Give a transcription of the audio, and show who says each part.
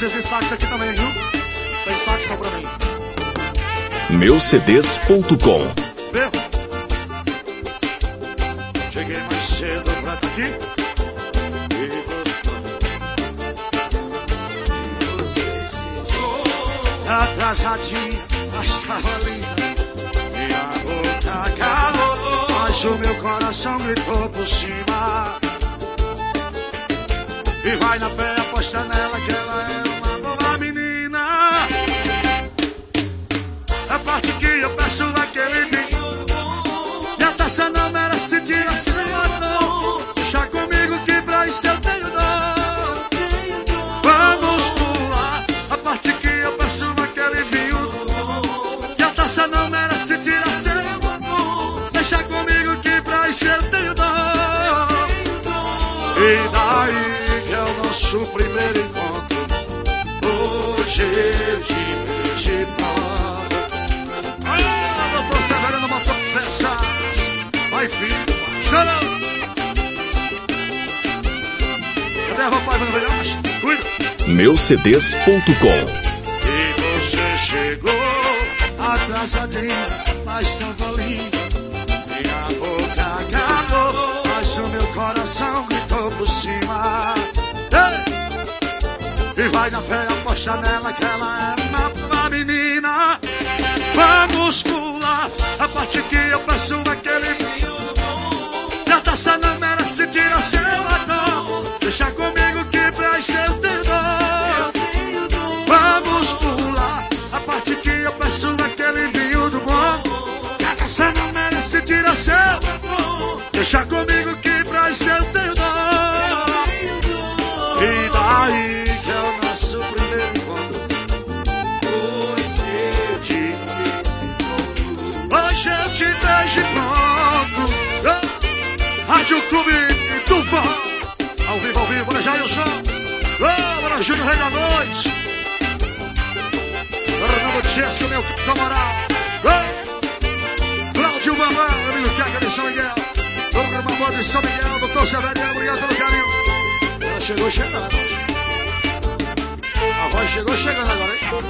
Speaker 1: cordas e sax aqui também, viu? Tem sax só pra mim.
Speaker 2: Meucds.com?
Speaker 1: Cheguei mais cedo pra estar aqui. E você- atrasadinha, mas tava linda. Minha boca calou, mas o meu coração gritou por cima. E vai na fé, aposta nela que ela é E daí que é o nosso primeiro encontro Hoje eu te vejo pronto ah, doutor Severino botou peças. Vai, filho, chora. Cadê a papai, mano, velhote? Cuida.
Speaker 2: Meucds.com
Speaker 1: E você chegou atrasadinha, mas tão linda. E vai na fé, aposta nela que ela é uma, menina. Vamos pular. A parte que eu peço aquele vinho E a taça não merece tirar seu latão Deixa comigo que pra isso eu tenho dor. Vamos pular. A parte que eu peço aquele vinho do bom E a taça não merece tirar seu latão Deixa comigo vivo, olha Jailson. Oh, Bora Júnior Rei da Noite. Fernando Tchesco, meu camarada. Oh, Cláudio Bambam, amigo Queca de São Miguel. Programa Boa de São Miguel Doutor Severiano, obrigado pelo carinho. Ela chegou chegando. A voz chegou chegando agora, hein